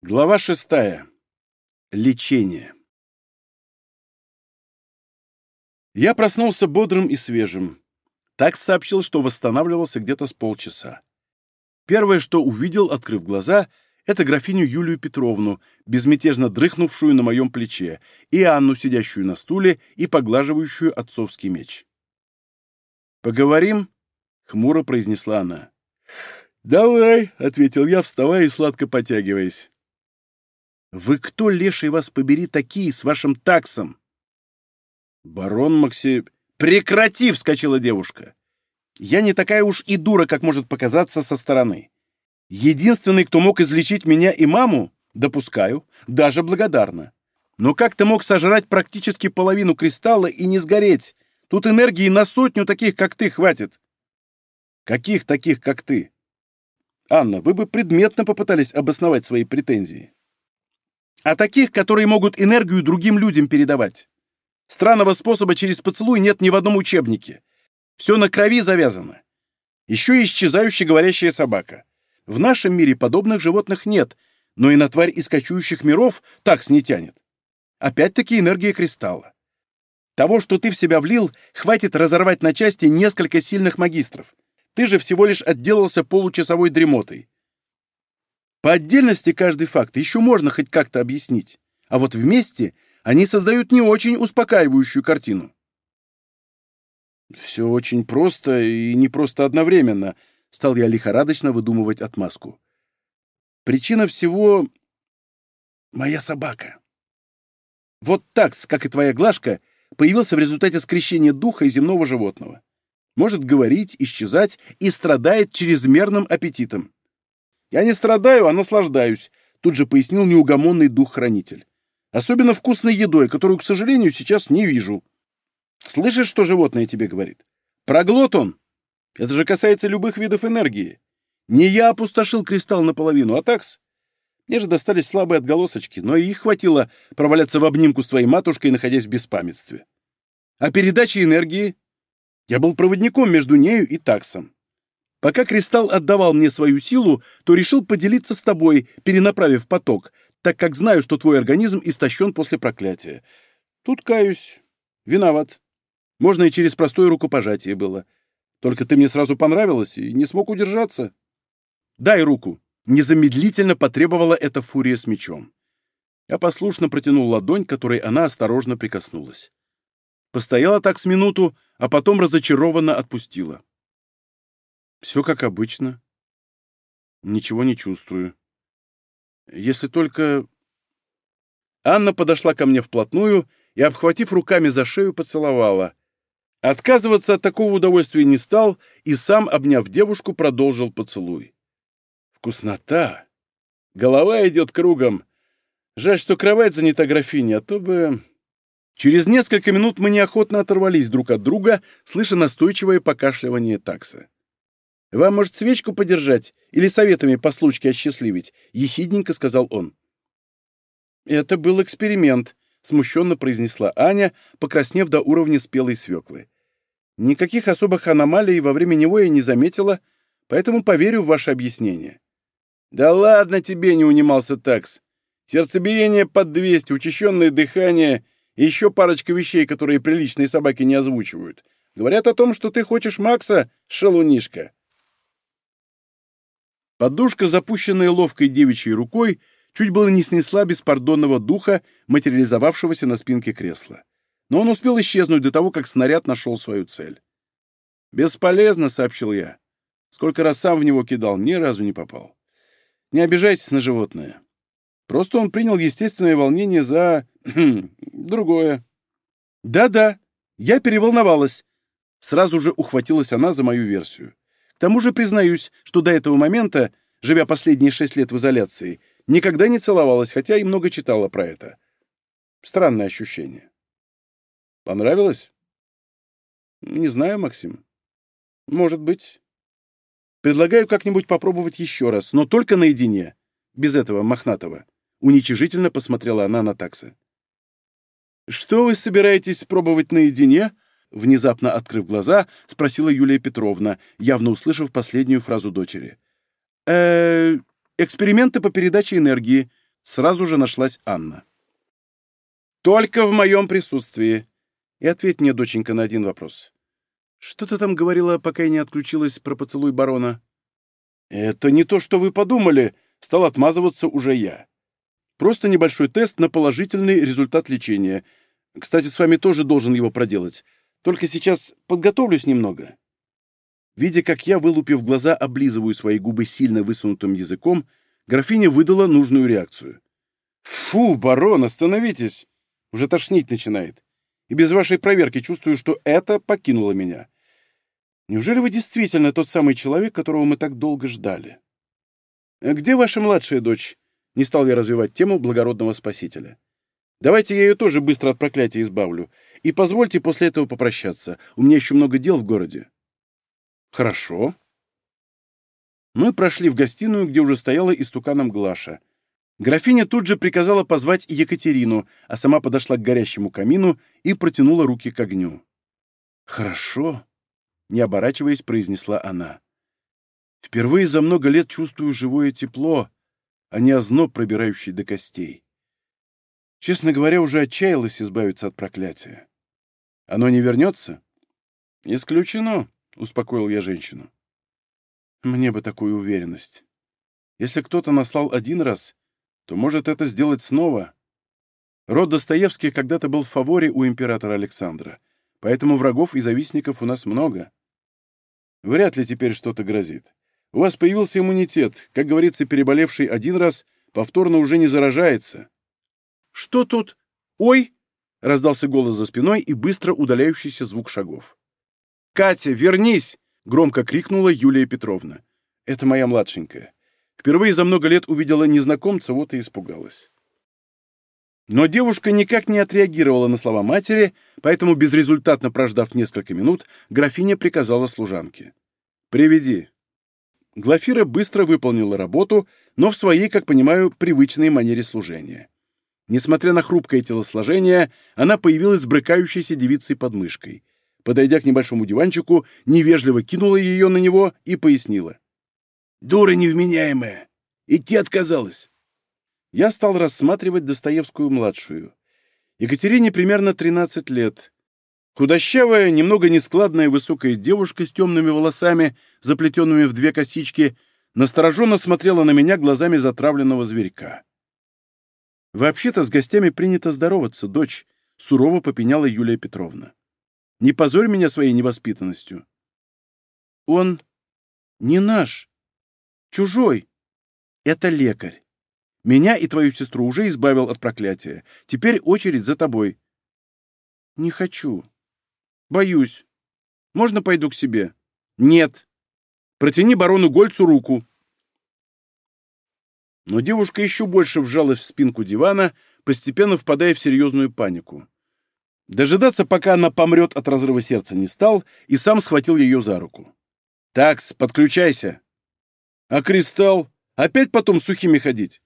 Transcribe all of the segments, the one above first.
Глава шестая. Лечение. Я проснулся бодрым и свежим. Так сообщил, что восстанавливался где-то с полчаса. Первое, что увидел, открыв глаза, это графиню Юлию Петровну, безмятежно дрыхнувшую на моем плече, и Анну, сидящую на стуле и поглаживающую отцовский меч. «Поговорим?» — хмуро произнесла она. «Давай», — ответил я, вставая и сладко потягиваясь. Вы кто, леший вас побери, такие с вашим таксом? Барон Макси... Прекрати, вскочила девушка. Я не такая уж и дура, как может показаться со стороны. Единственный, кто мог излечить меня и маму, допускаю, даже благодарна. Но как ты мог сожрать практически половину кристалла и не сгореть? Тут энергии на сотню таких, как ты, хватит. Каких таких, как ты? Анна, вы бы предметно попытались обосновать свои претензии а таких, которые могут энергию другим людям передавать. Странного способа через поцелуй нет ни в одном учебнике. Все на крови завязано. Еще исчезающая говорящая собака. В нашем мире подобных животных нет, но и на тварь из кочующих миров такс не тянет. Опять-таки энергия кристалла. Того, что ты в себя влил, хватит разорвать на части несколько сильных магистров. Ты же всего лишь отделался получасовой дремотой. По отдельности каждый факт еще можно хоть как-то объяснить, а вот вместе они создают не очень успокаивающую картину. «Все очень просто и не просто одновременно», — стал я лихорадочно выдумывать отмазку. «Причина всего — моя собака. Вот такс, как и твоя Глашка, появился в результате скрещения духа и земного животного. Может говорить, исчезать и страдает чрезмерным аппетитом. «Я не страдаю, а наслаждаюсь», — тут же пояснил неугомонный дух-хранитель. «Особенно вкусной едой, которую, к сожалению, сейчас не вижу». «Слышишь, что животное тебе говорит? Проглот он! Это же касается любых видов энергии. Не я опустошил кристалл наполовину, а такс. Мне же достались слабые отголосочки, но и их хватило проваляться в обнимку с твоей матушкой, находясь в беспамятстве. А передача энергии? Я был проводником между нею и таксом. Пока кристалл отдавал мне свою силу, то решил поделиться с тобой, перенаправив поток, так как знаю, что твой организм истощен после проклятия. Тут каюсь. Виноват. Можно и через простое рукопожатие было. Только ты мне сразу понравилась и не смог удержаться. Дай руку. Незамедлительно потребовала эта фурия с мечом. Я послушно протянул ладонь, которой она осторожно прикоснулась. Постояла так с минуту, а потом разочарованно отпустила. Все как обычно. Ничего не чувствую. Если только... Анна подошла ко мне вплотную и, обхватив руками за шею, поцеловала. Отказываться от такого удовольствия не стал и сам, обняв девушку, продолжил поцелуй. Вкуснота! Голова идет кругом. Жаль, что кровать занята графиней, а то бы... Через несколько минут мы неохотно оторвались друг от друга, слыша настойчивое покашливание такса. «Вам, может, свечку подержать или советами по случке осчастливить?» — ехидненько сказал он. «Это был эксперимент», — смущенно произнесла Аня, покраснев до уровня спелой свеклы. «Никаких особых аномалий во время него я не заметила, поэтому поверю в ваше объяснение». «Да ладно тебе!» — не унимался такс. «Сердцебиение под 200, учащенное дыхание и еще парочка вещей, которые приличные собаки не озвучивают. Говорят о том, что ты хочешь Макса, шалунишка». Подушка, запущенная ловкой девичьей рукой, чуть было не снесла беспардонного духа, материализовавшегося на спинке кресла. Но он успел исчезнуть до того, как снаряд нашел свою цель. «Бесполезно», — сообщил я. Сколько раз сам в него кидал, ни разу не попал. Не обижайтесь на животное. Просто он принял естественное волнение за... другое. Да-да, я переволновалась. Сразу же ухватилась она за мою версию. К тому же признаюсь, что до этого момента, живя последние шесть лет в изоляции, никогда не целовалась, хотя и много читала про это. Странное ощущение. Понравилось? Не знаю, Максим. Может быть. Предлагаю как-нибудь попробовать еще раз, но только наедине, без этого мохнатого. Уничижительно посмотрела она на такса. «Что вы собираетесь пробовать наедине?» Внезапно открыв глаза, спросила Юлия Петровна, явно услышав последнюю фразу дочери. э эксперименты по передаче энергии», сразу же нашлась Анна. «Только в моем присутствии. И ответь мне, доченька, на один вопрос. Что ты там говорила, пока я не отключилась про поцелуй барона?» «Это не то, что вы подумали», — стал отмазываться уже я. «Просто небольшой тест на положительный результат лечения. Кстати, с вами тоже должен его проделать. Только сейчас подготовлюсь немного». Видя, как я, вылупив глаза, облизываю свои губы сильно высунутым языком, графиня выдала нужную реакцию. «Фу, барон, остановитесь! Уже тошнить начинает. И без вашей проверки чувствую, что это покинуло меня. Неужели вы действительно тот самый человек, которого мы так долго ждали? «Э, где ваша младшая дочь? Не стал я развивать тему благородного спасителя. Давайте я ее тоже быстро от проклятия избавлю. И позвольте после этого попрощаться. У меня еще много дел в городе. Хорошо. Мы прошли в гостиную, где уже стояла истуканом Глаша. Графиня тут же приказала позвать Екатерину, а сама подошла к горящему камину и протянула руки к огню. «Хорошо», не оборачиваясь, произнесла она. Впервые за много лет чувствую живое тепло, а не озноб, пробирающий до костей. Честно говоря, уже отчаялась избавиться от проклятия. Оно не вернется? Исключено, успокоил я женщину. Мне бы такую уверенность. Если кто-то наслал один раз, то может это сделать снова. Род Достоевских когда-то был в фаворе у императора Александра, поэтому врагов и завистников у нас много. Вряд ли теперь что-то грозит. У вас появился иммунитет. Как говорится, переболевший один раз повторно уже не заражается. Что тут? Ой! Раздался голос за спиной и быстро удаляющийся звук шагов. «Катя, вернись!» — громко крикнула Юлия Петровна. «Это моя младшенькая. Впервые за много лет увидела незнакомца, вот и испугалась». Но девушка никак не отреагировала на слова матери, поэтому, безрезультатно прождав несколько минут, графиня приказала служанке. «Приведи». Глафира быстро выполнила работу, но в своей, как понимаю, привычной манере служения. Несмотря на хрупкое телосложение, она появилась с брыкающейся девицей под мышкой. Подойдя к небольшому диванчику, невежливо кинула ее на него и пояснила. «Дура невменяемая! Идти отказалась!» я стал рассматривать Достоевскую-младшую. Екатерине примерно 13 лет. Худощавая, немного нескладная высокая девушка с темными волосами, заплетенными в две косички, настороженно смотрела на меня глазами затравленного зверька. «Вообще-то с гостями принято здороваться, дочь», — сурово попеняла Юлия Петровна. «Не позорь меня своей невоспитанностью». «Он не наш, чужой. Это лекарь. Меня и твою сестру уже избавил от проклятия. Теперь очередь за тобой». «Не хочу. Боюсь. Можно пойду к себе?» «Нет. Протяни барону Гольцу руку». Но девушка еще больше вжалась в спинку дивана, постепенно впадая в серьезную панику. Дожидаться, пока она помрет от разрыва сердца, не стал и сам схватил ее за руку. «Такс, подключайся!» «А кристалл? Опять потом сухими ходить?»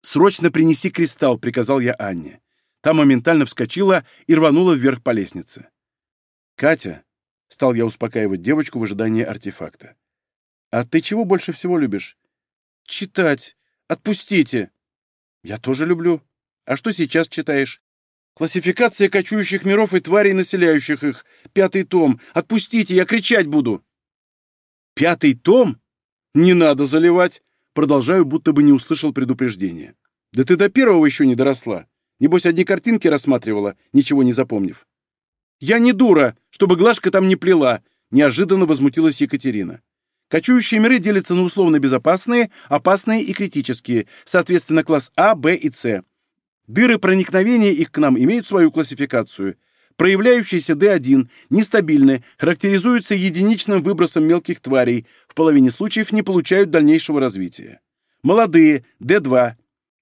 «Срочно принеси кристалл», — приказал я Анне. Та моментально вскочила и рванула вверх по лестнице. «Катя», — стал я успокаивать девочку в ожидании артефакта, «а ты чего больше всего любишь?» «Читать. Отпустите». «Я тоже люблю. А что сейчас читаешь?» «Классификация кочующих миров и тварей, населяющих их. Пятый том. Отпустите, я кричать буду». «Пятый том? Не надо заливать. Продолжаю, будто бы не услышал предупреждения. «Да ты до первого еще не доросла. Небось, одни картинки рассматривала, ничего не запомнив». «Я не дура, чтобы Глашка там не плела», — неожиданно возмутилась Екатерина. Кочующие миры делятся на условно безопасные, опасные и критические, соответственно, класс А, Б и С. Дыры проникновения их к нам имеют свою классификацию. Проявляющиеся D1 нестабильны, характеризуются единичным выбросом мелких тварей, в половине случаев не получают дальнейшего развития. Молодые D2.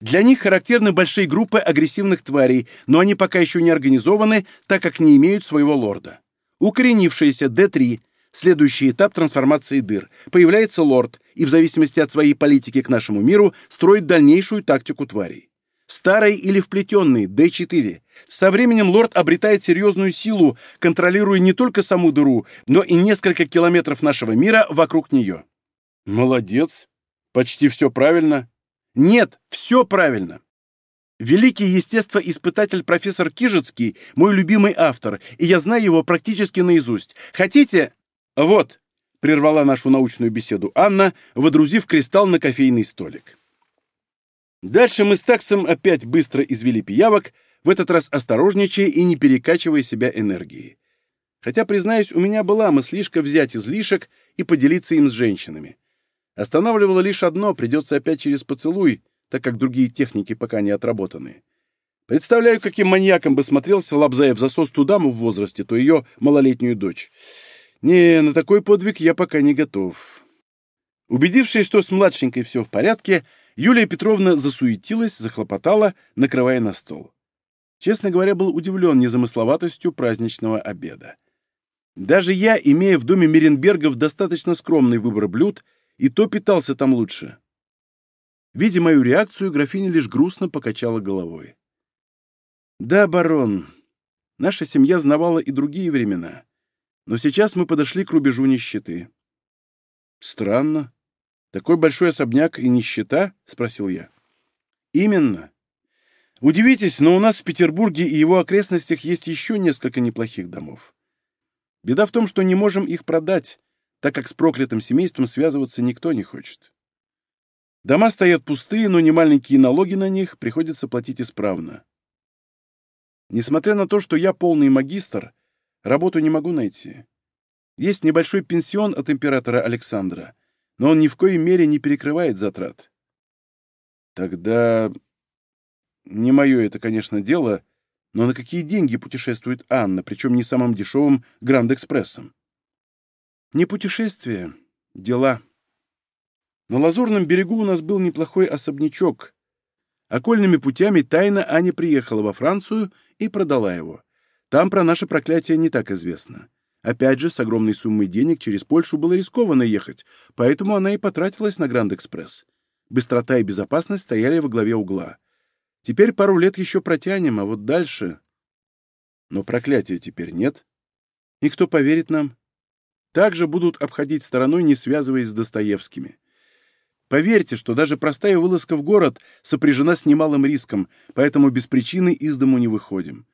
Для них характерны большие группы агрессивных тварей, но они пока еще не организованы, так как не имеют своего лорда. Укоренившиеся D3 следующий этап трансформации дыр. Появляется лорд, и в зависимости от своей политики к нашему миру строит дальнейшую тактику тварей. Старый или вплетенный, D4. Со временем лорд обретает серьезную силу, контролируя не только саму дыру, но и несколько километров нашего мира вокруг нее. Молодец. Почти все правильно. Нет, все правильно. Великий естествоиспытатель профессор Кижецкий – мой любимый автор, и я знаю его практически наизусть. Хотите? Вот, прервала нашу научную беседу Анна, водрузив кристалл на кофейный столик. Дальше мы с таксом опять быстро извели пиявок, в этот раз осторожничая и не перекачивая себя энергией. Хотя, признаюсь, у меня была мыслишка взять излишек и поделиться им с женщинами. Останавливало лишь одно, придется опять через поцелуй, так как другие техники пока не отработаны. Представляю, каким маньяком бы смотрелся Лобзаев засос ту даму в возрасте, то ее малолетнюю дочь. Не, на такой подвиг я пока не готов. Убедившись, что с младшенькой все в порядке, Юлия Петровна засуетилась, захлопотала, накрывая на стол. Честно говоря, был удивлен незамысловатостью праздничного обеда. Даже я, имея в доме Меренбергов достаточно скромный выбор блюд, и то питался там лучше. Видя мою реакцию, графиня лишь грустно покачала головой. «Да, барон, наша семья знавала и другие времена, но сейчас мы подошли к рубежу нищеты». «Странно. Такой большой особняк и нищета?» — спросил я. «Именно. Удивитесь, но у нас в Петербурге и его окрестностях есть еще несколько неплохих домов. Беда в том, что не можем их продать, так как с проклятым семейством связываться никто не хочет. Дома стоят пустые, но немаленькие налоги на них приходится платить исправно. Несмотря на то, что я полный магистр, работу не могу найти. Есть небольшой пенсион от императора Александра, но он ни в коей мере не перекрывает затрат. Тогда не мое это, конечно, дело, но на какие деньги путешествует Анна, причем не самым дешевым Гранд-экспрессом? Не путешествие, дела. На Лазурном берегу у нас был неплохой особнячок. Окольными путями тайно Аня приехала во Францию и продала его. Там про наше проклятие не так известно. Опять же, с огромной суммой денег через Польшу было рискованно ехать, поэтому она и потратилась на Гранд-экспресс. Быстрота и безопасность стояли во главе угла. Теперь пару лет еще протянем, а вот дальше... Но проклятия теперь нет. И кто поверит нам? Также будут обходить стороной, не связываясь с Достоевскими. Поверьте, что даже простая вылазка в город сопряжена с немалым риском, поэтому без причины из дому не выходим.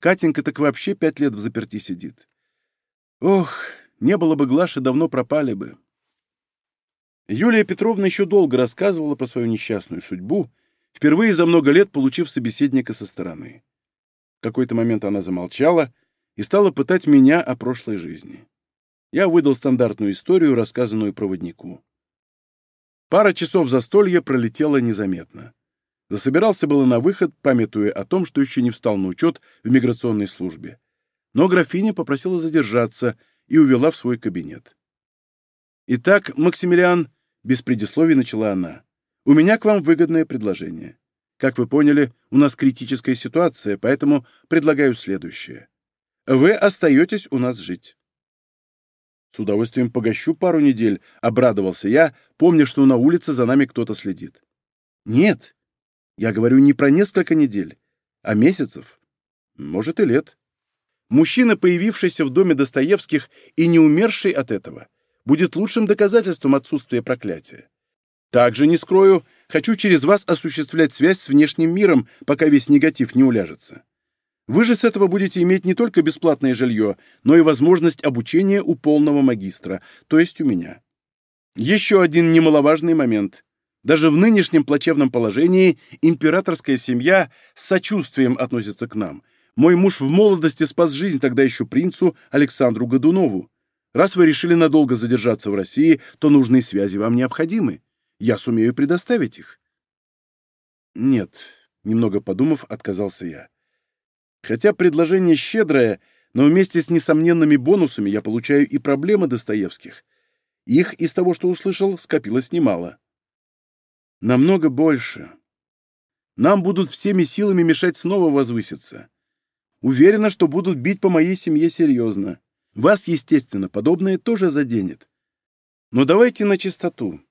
Катенька так вообще пять лет в заперти сидит. Ох, не было бы Глаши, давно пропали бы. Юлия Петровна еще долго рассказывала про свою несчастную судьбу, впервые за много лет получив собеседника со стороны. В какой-то момент она замолчала и стала пытать меня о прошлой жизни. Я выдал стандартную историю, рассказанную проводнику. Пара часов застолья пролетела незаметно. Засобирался было на выход, памятуя о том, что еще не встал на учет в миграционной службе. Но графиня попросила задержаться и увела в свой кабинет. «Итак, Максимилиан», — без предисловий начала она, — «у меня к вам выгодное предложение. Как вы поняли, у нас критическая ситуация, поэтому предлагаю следующее. Вы остаетесь у нас жить. С удовольствием погощу пару недель, обрадовался я, помня, что на улице за нами кто-то следит. Нет, я говорю не про несколько недель, а месяцев, может и лет. Мужчина, появившийся в доме Достоевских и не умерший от этого, будет лучшим доказательством отсутствия проклятия. Также, не скрою, хочу через вас осуществлять связь с внешним миром, пока весь негатив не уляжется. Вы же с этого будете иметь не только бесплатное жилье, но и возможность обучения у полного магистра, то есть у меня. Еще один немаловажный момент. Даже в нынешнем плачевном положении императорская семья с сочувствием относится к нам. Мой муж в молодости спас жизнь тогда еще принцу Александру Годунову. Раз вы решили надолго задержаться в России, то нужные связи вам необходимы. Я сумею предоставить их. Нет, немного подумав, отказался я. Хотя предложение щедрое, но вместе с несомненными бонусами я получаю и проблемы Достоевских. Их из того, что услышал, скопилось немало. Намного больше. Нам будут всеми силами мешать снова возвыситься. Уверена, что будут бить по моей семье серьезно. Вас, естественно, подобное тоже заденет. Но давайте на чистоту.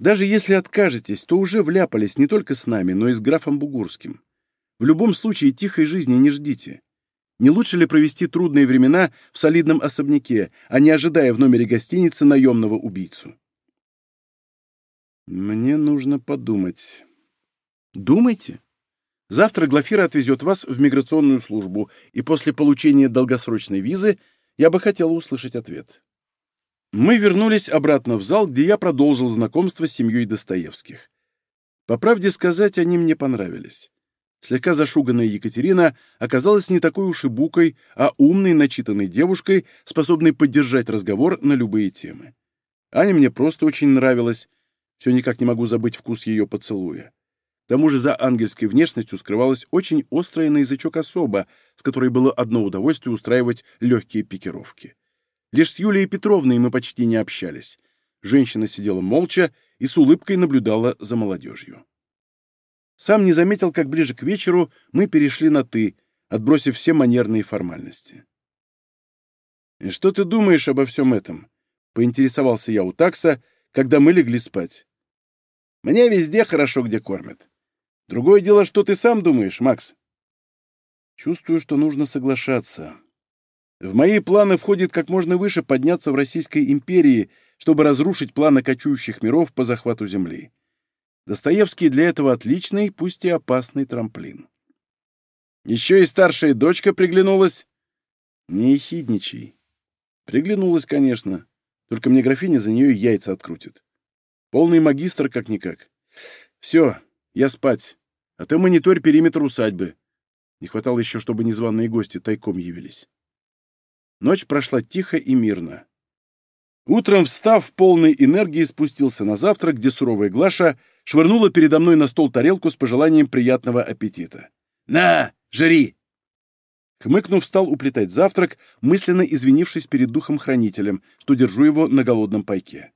Даже если откажетесь, то уже вляпались не только с нами, но и с графом Бугурским. В любом случае тихой жизни не ждите. Не лучше ли провести трудные времена в солидном особняке, а не ожидая в номере гостиницы наемного убийцу? Мне нужно подумать. Думайте. Завтра Глафира отвезет вас в миграционную службу, и после получения долгосрочной визы я бы хотела услышать ответ. Мы вернулись обратно в зал, где я продолжил знакомство с семьей Достоевских. По правде сказать, они мне понравились. Слегка зашуганная Екатерина оказалась не такой уж и букой, а умной, начитанной девушкой, способной поддержать разговор на любые темы. Аня мне просто очень нравилась. Все никак не могу забыть вкус ее поцелуя. К тому же за ангельской внешностью скрывалась очень острая на язычок особа, с которой было одно удовольствие устраивать легкие пикировки. Лишь с Юлией Петровной мы почти не общались. Женщина сидела молча и с улыбкой наблюдала за молодежью. Сам не заметил, как ближе к вечеру мы перешли на «ты», отбросив все манерные формальности. «И что ты думаешь обо всем этом?» — поинтересовался я у такса, когда мы легли спать. «Мне везде хорошо, где кормят. Другое дело, что ты сам думаешь, Макс?» Чувствую, что нужно соглашаться. В мои планы входит как можно выше подняться в Российской империи, чтобы разрушить планы кочующих миров по захвату Земли. Достоевский для этого отличный, пусть и опасный трамплин. Еще и старшая дочка приглянулась. Не ехидничай. Приглянулась, конечно. Только мне графиня за нее яйца открутит. Полный магистр как-никак. Все, я спать. А ты мониторь периметр усадьбы. Не хватало еще, чтобы незваные гости тайком явились. Ночь прошла тихо и мирно. Утром, встав полной энергии, спустился на завтрак, где суровая Глаша швырнула передо мной на стол тарелку с пожеланием приятного аппетита. «На, жри!» Хмыкнув, стал уплетать завтрак, мысленно извинившись перед духом-хранителем, что держу его на голодном пайке.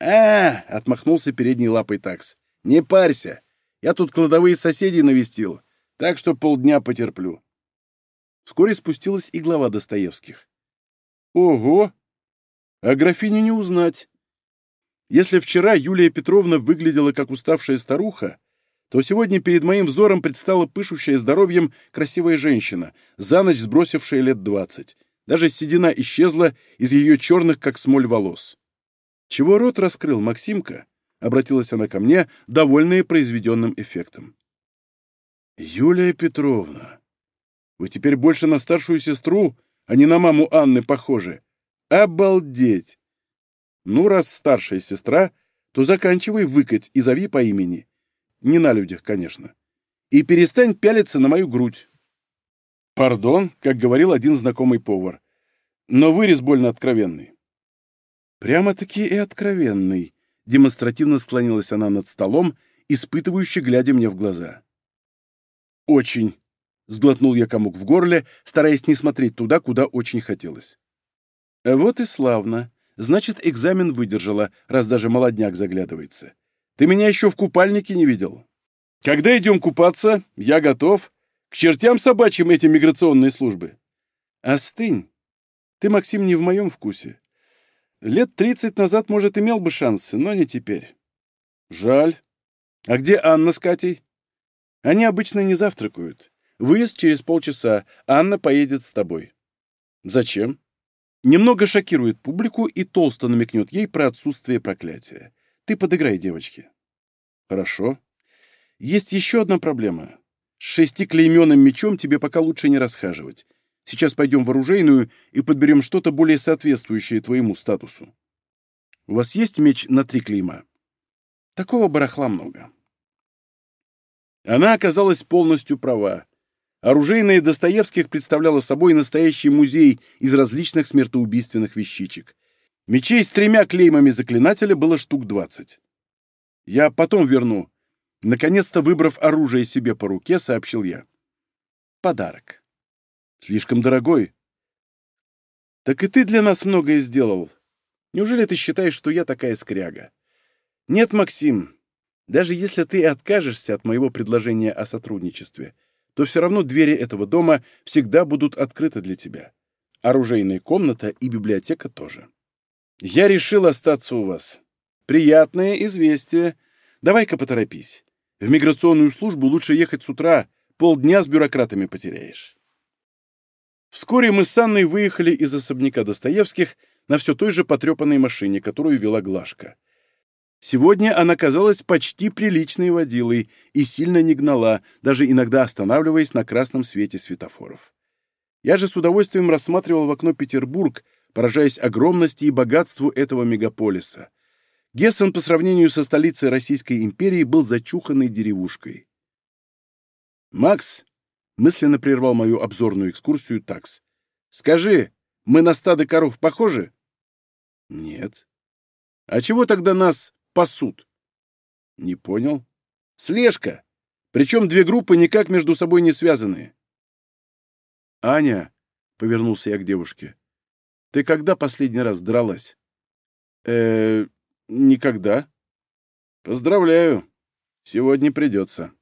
«А!» — отмахнулся передней лапой такс. «Не парься! Я тут кладовые соседей навестил, так что полдня потерплю». Вскоре спустилась и глава Достоевских. «Ого! А графиню не узнать. Если вчера Юлия Петровна выглядела как уставшая старуха, то сегодня перед моим взором предстала пышущая здоровьем красивая женщина, за ночь сбросившая лет двадцать. Даже седина исчезла из ее черных, как смоль, волос. «Чего рот раскрыл, Максимка?» — обратилась она ко мне, довольная произведенным эффектом. «Юлия Петровна, вы теперь больше на старшую сестру, а не на маму Анны похожи. Обалдеть! Ну, раз старшая сестра, то заканчивай выкать и зови по имени. Не на людях, конечно. И перестань пялиться на мою грудь. Пардон, как говорил один знакомый повар. Но вырез больно откровенный. Прямо-таки и откровенный. Демонстративно склонилась она над столом, испытывающе глядя мне в глаза. «Очень!» — сглотнул я комок в горле, стараясь не смотреть туда, куда очень хотелось. «Вот и славно. Значит, экзамен выдержала, раз даже молодняк заглядывается. Ты меня еще в купальнике не видел. Когда идем купаться, я готов. К чертям собачьим эти миграционные службы. Остынь. Ты, Максим, не в моем вкусе. Лет тридцать назад, может, имел бы шансы, но не теперь. Жаль. А где Анна с Катей? Они обычно не завтракают. Выезд через полчаса. Анна поедет с тобой. Зачем? Немного шокирует публику и толсто намекнет ей про отсутствие проклятия. Ты подыграй девочке. Хорошо. Есть еще одна проблема. С шестиклейменным мечом тебе пока лучше не расхаживать. Сейчас пойдем в оружейную и подберем что-то более соответствующее твоему статусу. У вас есть меч на три клейма? Такого барахла много. Она оказалась полностью права. Оружейная Достоевских представляла собой настоящий музей из различных смертоубийственных вещичек. Мечей с тремя клеймами заклинателя было штук двадцать. «Я потом верну», — наконец-то выбрав оружие себе по руке, сообщил я. «Подарок. Слишком дорогой». «Так и ты для нас многое сделал. Неужели ты считаешь, что я такая скряга?» «Нет, Максим, даже если ты откажешься от моего предложения о сотрудничестве, — то все равно двери этого дома всегда будут открыты для тебя. Оружейная комната и библиотека тоже. Я решил остаться у вас. Приятное известие. Давай-ка поторопись. В миграционную службу лучше ехать с утра, полдня с бюрократами потеряешь. Вскоре мы с Анной выехали из особняка Достоевских на все той же потрепанной машине, которую вела Глашка. Сегодня она казалась почти приличной водилой и сильно не гнала, даже иногда останавливаясь на красном свете светофоров. Я же с удовольствием рассматривал в окно Петербург, поражаясь огромности и богатству этого мегаполиса. Гессен по сравнению со столицей Российской империи был зачуханной деревушкой. «Макс!» — мысленно прервал мою обзорную экскурсию такс. «Скажи, мы на стадо коров похожи?» «Нет». «А чего тогда нас пасут?» «Не понял». «Слежка. Причем две группы никак между собой не связаны». «Аня», — повернулся я к девушке, — «ты когда последний раз дралась?» «Э-э, никогда». «Поздравляю. Сегодня придется».